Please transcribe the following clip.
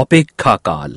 अपेक्षाकाल